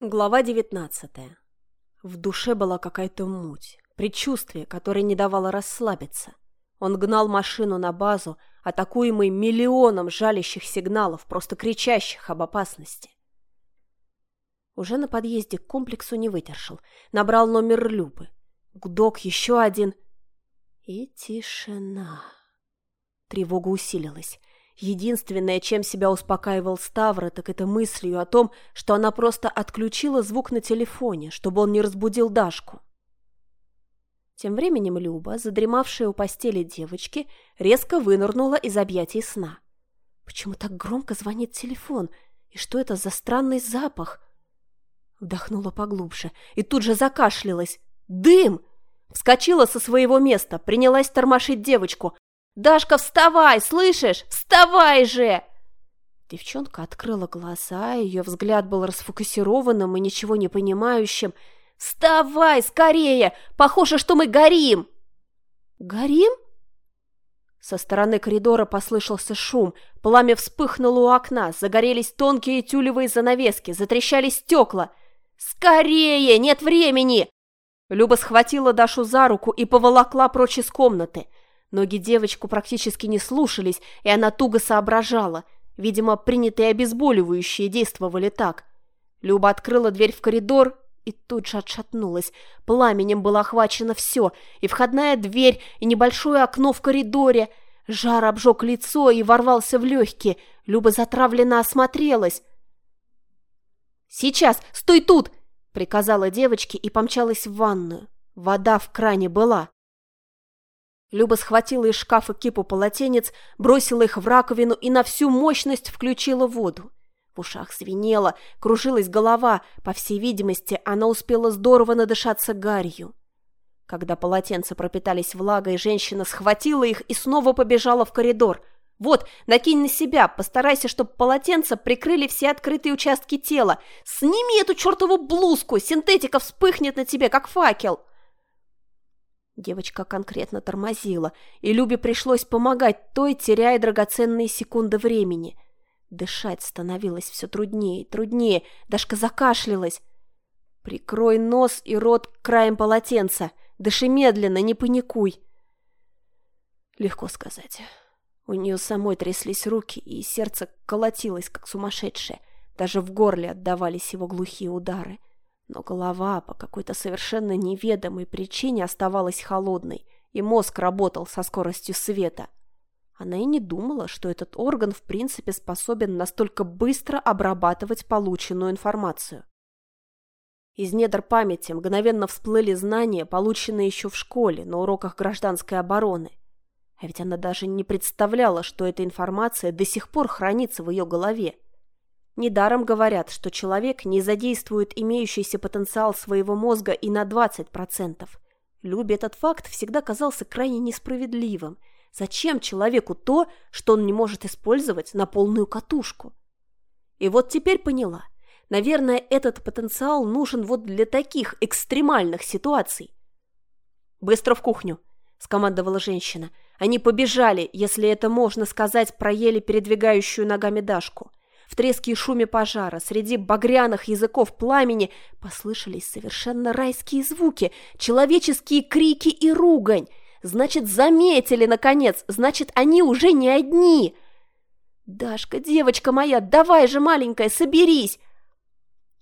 Глава девятнадцатая. В душе была какая-то муть, предчувствие, которое не давало расслабиться. Он гнал машину на базу, атакуемый миллионом жалящих сигналов, просто кричащих об опасности. Уже на подъезде к комплексу не выдержал. Набрал номер Любы. Гудок, еще один. И тишина. Тревога усилилась. Единственное, чем себя успокаивал Ставра, так это мыслью о том, что она просто отключила звук на телефоне, чтобы он не разбудил Дашку. Тем временем Люба, задремавшая у постели девочки, резко вынырнула из объятий сна. Почему так громко звонит телефон? И что это за странный запах? Вдохнула поглубже и тут же закашлялась. «Дым!» Вскочила со своего места, принялась тормошить девочку, «Дашка, вставай, слышишь? Вставай же!» Девчонка открыла глаза, ее взгляд был расфокусированным и ничего не понимающим. «Вставай, скорее! Похоже, что мы горим!» «Горим?» Со стороны коридора послышался шум. Пламя вспыхнуло у окна, загорелись тонкие тюлевые занавески, затрещали стекла. «Скорее! Нет времени!» Люба схватила Дашу за руку и поволокла прочь из комнаты. Ноги девочку практически не слушались, и она туго соображала. Видимо, принятые обезболивающие действовали так. Люба открыла дверь в коридор и тут же отшатнулась. Пламенем было охвачено все, и входная дверь, и небольшое окно в коридоре. Жар обжег лицо и ворвался в легкие. Люба затравленно осмотрелась. «Сейчас! Стой тут!» — приказала девочке и помчалась в ванную. Вода в кране была. Люба схватила из шкафа кипу полотенец, бросила их в раковину и на всю мощность включила воду. В ушах звенело, кружилась голова. По всей видимости, она успела здорово надышаться гарью. Когда полотенца пропитались влагой, женщина схватила их и снова побежала в коридор. «Вот, накинь на себя, постарайся, чтобы полотенца прикрыли все открытые участки тела. Сними эту чертову блузку, синтетика вспыхнет на тебе, как факел!» Девочка конкретно тормозила, и Любе пришлось помогать той, теряя драгоценные секунды времени. Дышать становилось все труднее и труднее. Дашка закашлялась. «Прикрой нос и рот краем полотенца. Дыши медленно, не паникуй». Легко сказать. У нее самой тряслись руки, и сердце колотилось, как сумасшедшее. Даже в горле отдавались его глухие удары. Но голова по какой-то совершенно неведомой причине оставалась холодной, и мозг работал со скоростью света. Она и не думала, что этот орган в принципе способен настолько быстро обрабатывать полученную информацию. Из недр памяти мгновенно всплыли знания, полученные еще в школе на уроках гражданской обороны. А ведь она даже не представляла, что эта информация до сих пор хранится в ее голове. Недаром говорят, что человек не задействует имеющийся потенциал своего мозга и на 20%. Любе этот факт всегда казался крайне несправедливым. Зачем человеку то, что он не может использовать на полную катушку? И вот теперь поняла. Наверное, этот потенциал нужен вот для таких экстремальных ситуаций. «Быстро в кухню!» – скомандовала женщина. Они побежали, если это можно сказать про еле передвигающую ногами Дашку. В треске и шуме пожара, среди багряных языков пламени послышались совершенно райские звуки, человеческие крики и ругань. Значит, заметили, наконец, значит, они уже не одни. «Дашка, девочка моя, давай же, маленькая, соберись!»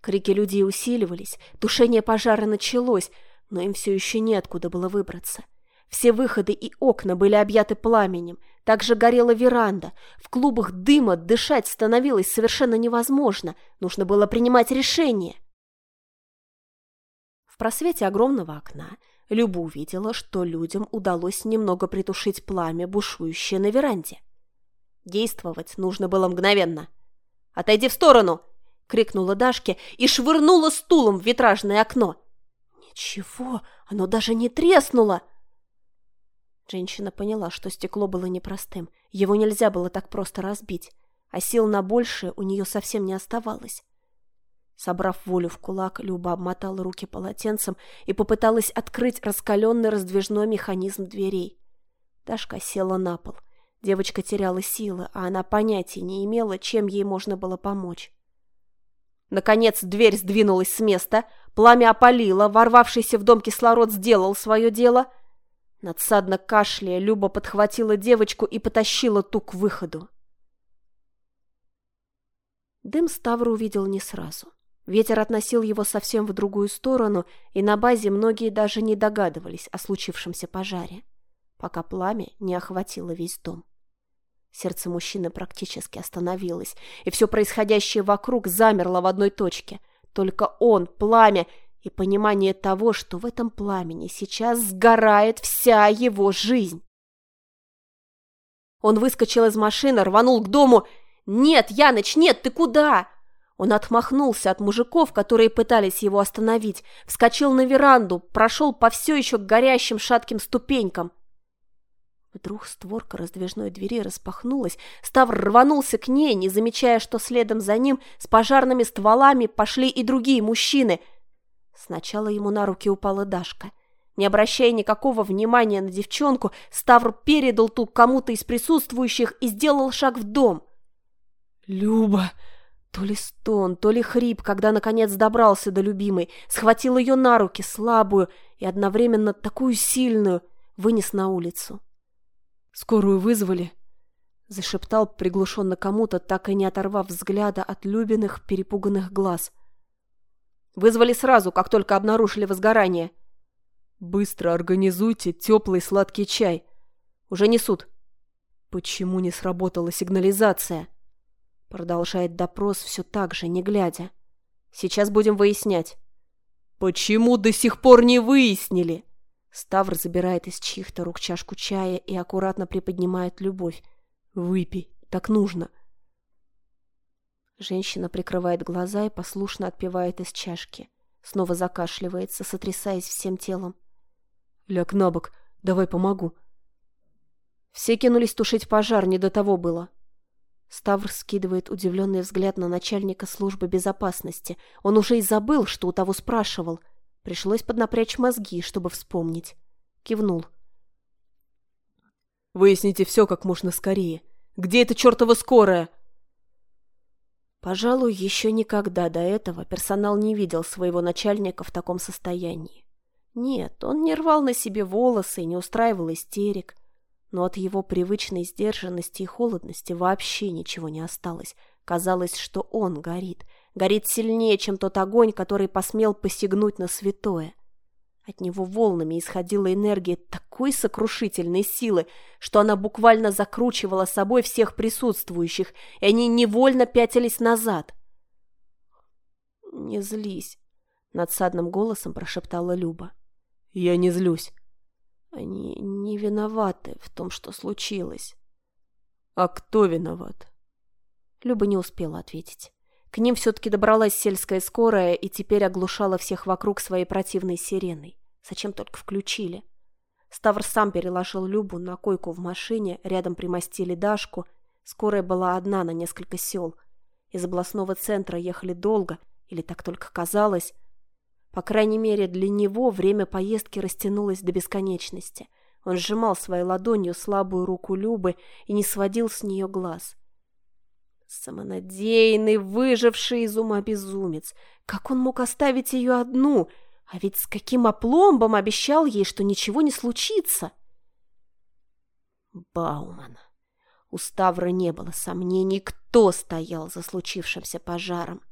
Крики людей усиливались, тушение пожара началось, но им все еще неоткуда было выбраться. Все выходы и окна были объяты пламенем, также горела веранда. В клубах дыма дышать становилось совершенно невозможно. Нужно было принимать решение. В просвете огромного окна Люба увидела, что людям удалось немного притушить пламя, бушующее на веранде. Действовать нужно было мгновенно. «Отойди в сторону!» — крикнула Дашке и швырнула стулом в витражное окно. «Ничего, оно даже не треснуло!» Женщина поняла, что стекло было непростым. Его нельзя было так просто разбить, а сил на большее у нее совсем не оставалось. Собрав волю в кулак, Люба обмотала руки полотенцем и попыталась открыть раскаленный раздвижной механизм дверей. Дашка села на пол. Девочка теряла силы, а она понятия не имела, чем ей можно было помочь. Наконец дверь сдвинулась с места, пламя опалило, ворвавшийся в дом кислород сделал свое дело. Надсадно кашляя, Люба подхватила девочку и потащила ту к выходу. Дым Ставр увидел не сразу. Ветер относил его совсем в другую сторону, и на базе многие даже не догадывались о случившемся пожаре, пока пламя не охватило весь дом. Сердце мужчины практически остановилось, и все происходящее вокруг замерло в одной точке. Только он, пламя и понимание того, что в этом пламени сейчас сгорает вся его жизнь. Он выскочил из машины, рванул к дому. «Нет, Яныч, нет, ты куда?» Он отмахнулся от мужиков, которые пытались его остановить, вскочил на веранду, прошел по все еще горящим шатким ступенькам. Вдруг створка раздвижной двери распахнулась, Ставр рванулся к ней, не замечая, что следом за ним с пожарными стволами пошли и другие мужчины. Сначала ему на руки упала Дашка. Не обращая никакого внимания на девчонку, Ставр передал ту кому-то из присутствующих и сделал шаг в дом. «Люба!» То ли стон, то ли хрип, когда наконец добрался до любимой, схватил ее на руки, слабую и одновременно такую сильную, вынес на улицу. «Скорую вызвали?» — зашептал приглушенно кому-то, так и не оторвав взгляда от Любиных перепуганных глаз. «Вызвали сразу, как только обнаружили возгорание». «Быстро организуйте теплый сладкий чай. Уже несут». «Почему не сработала сигнализация?» Продолжает допрос все так же, не глядя. «Сейчас будем выяснять». «Почему до сих пор не выяснили?» Ставр забирает из чьих-то рук чашку чая и аккуратно приподнимает любовь. «Выпей, так нужно». Женщина прикрывает глаза и послушно отпивает из чашки. Снова закашливается, сотрясаясь всем телом. «Ляг на бок, давай помогу». Все кинулись тушить пожар, не до того было. Ставр скидывает удивленный взгляд на начальника службы безопасности. Он уже и забыл, что у того спрашивал. Пришлось поднапрячь мозги, чтобы вспомнить. Кивнул. «Выясните все как можно скорее. Где эта чертова скорая?» Пожалуй, еще никогда до этого персонал не видел своего начальника в таком состоянии. Нет, он не рвал на себе волосы и не устраивал истерик, но от его привычной сдержанности и холодности вообще ничего не осталось. Казалось, что он горит — горит сильнее, чем тот огонь, который посмел посягнуть на святое. От него волнами исходила энергия такой сокрушительной силы, что она буквально закручивала собой всех присутствующих, и они невольно пятились назад. «Не злись», — надсадным голосом прошептала Люба. «Я не злюсь». «Они не виноваты в том, что случилось». «А кто виноват?» Люба не успела ответить. К ним все-таки добралась сельская скорая и теперь оглушала всех вокруг своей противной сиреной. Зачем только включили? Ставр сам переложил Любу на койку в машине, рядом примостили Дашку. Скорая была одна на несколько сел. Из областного центра ехали долго, или так только казалось. По крайней мере, для него время поездки растянулось до бесконечности. Он сжимал своей ладонью слабую руку Любы и не сводил с нее глаз. Самонадеянный, выживший из ума безумец. Как он мог оставить ее одну? А ведь с каким опломбом обещал ей, что ничего не случится? Бауман. У Ставра не было сомнений, кто стоял за случившимся пожаром.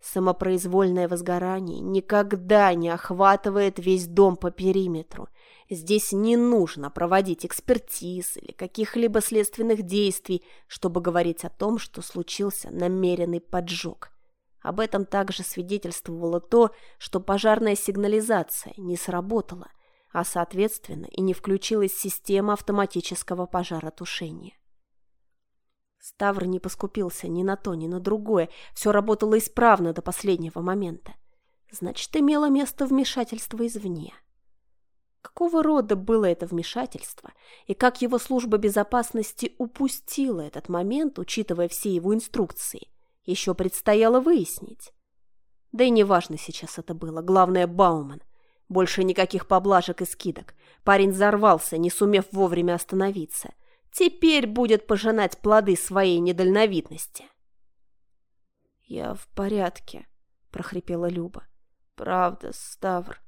Самопроизвольное возгорание никогда не охватывает весь дом по периметру. Здесь не нужно проводить экспертиз или каких-либо следственных действий, чтобы говорить о том, что случился намеренный поджог. Об этом также свидетельствовало то, что пожарная сигнализация не сработала, а, соответственно, и не включилась система автоматического пожаротушения. Ставр не поскупился ни на то, ни на другое. Все работало исправно до последнего момента. Значит, имело место вмешательство извне. Какого рода было это вмешательство, и как его служба безопасности упустила этот момент, учитывая все его инструкции, еще предстояло выяснить. Да и неважно сейчас это было, главное Бауман. Больше никаких поблажек и скидок. Парень взорвался, не сумев вовремя остановиться – теперь будет пожинать плоды своей недальновидности. «Я в порядке», прохрипела Люба. «Правда, Ставр».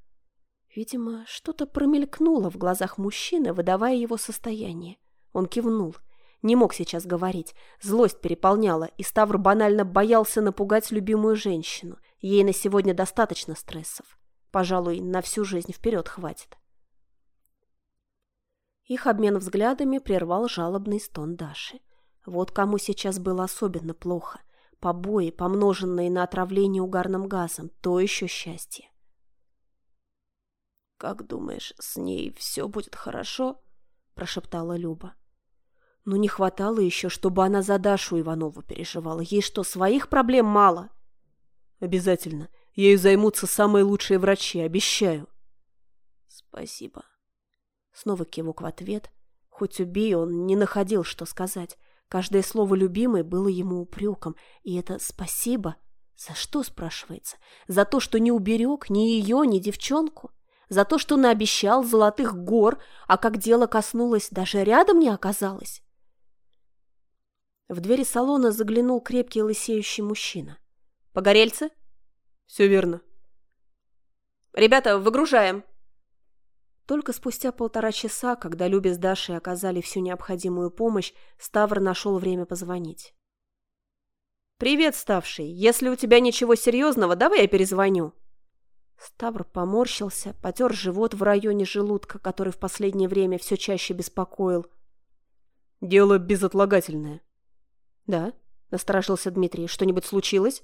Видимо, что-то промелькнуло в глазах мужчины, выдавая его состояние. Он кивнул. Не мог сейчас говорить. Злость переполняла, и Ставр банально боялся напугать любимую женщину. Ей на сегодня достаточно стрессов. Пожалуй, на всю жизнь вперед хватит. Их обмен взглядами прервал жалобный стон Даши. Вот кому сейчас было особенно плохо. Побои, помноженные на отравление угарным газом, то еще счастье. «Как думаешь, с ней все будет хорошо?» – прошептала Люба. «Ну не хватало еще, чтобы она за Дашу Иванову переживала. Ей что, своих проблем мало?» «Обязательно. Ею займутся самые лучшие врачи, обещаю». «Спасибо». Снова кивок в ответ. Хоть убей, он не находил, что сказать. Каждое слово любимой было ему упреком, и это «спасибо» за что, спрашивается? За то, что не уберег ни ее, ни девчонку? За то, что наобещал золотых гор, а как дело коснулось, даже рядом не оказалось? В двери салона заглянул крепкий лысеющий мужчина. «Погорельцы?» «Все верно». «Ребята, выгружаем!» Только спустя полтора часа, когда Любе с Дашей оказали всю необходимую помощь, Ставр нашел время позвонить. «Привет, Ставший. Если у тебя ничего серьезного, давай я перезвоню». Ставр поморщился, потер живот в районе желудка, который в последнее время все чаще беспокоил. «Дело безотлагательное». «Да?» – насторожился Дмитрий. «Что-нибудь случилось?»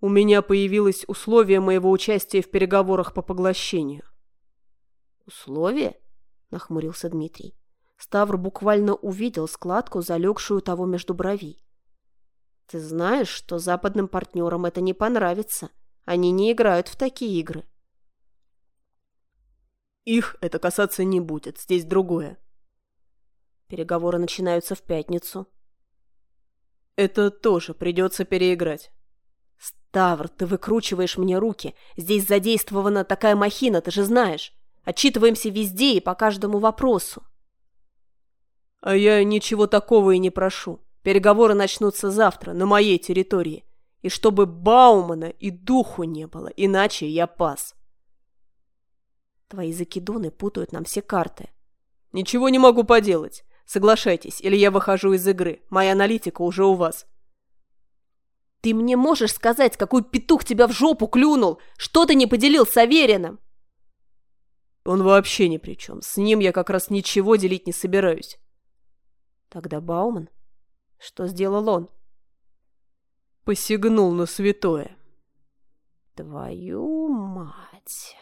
«У меня появилось условие моего участия в переговорах по поглощению». «Условие?» – нахмурился Дмитрий. Ставр буквально увидел складку, залегшую того между бровей. «Ты знаешь, что западным партнерам это не понравится. Они не играют в такие игры». «Их это касаться не будет. Здесь другое». Переговоры начинаются в пятницу. «Это тоже придется переиграть». «Ставр, ты выкручиваешь мне руки. Здесь задействована такая махина, ты же знаешь. Отчитываемся везде и по каждому вопросу. А я ничего такого и не прошу. Переговоры начнутся завтра, на моей территории. И чтобы Баумана и духу не было, иначе я пас. Твои закидоны путают нам все карты. Ничего не могу поделать. Соглашайтесь, или я выхожу из игры. Моя аналитика уже у вас. Ты мне можешь сказать, какой петух тебя в жопу клюнул? Что ты не поделил с Авериным? Он вообще ни при чем. С ним я как раз ничего делить не собираюсь. Тогда Бауман? Что сделал он? Посягнул на святое. Твою мать...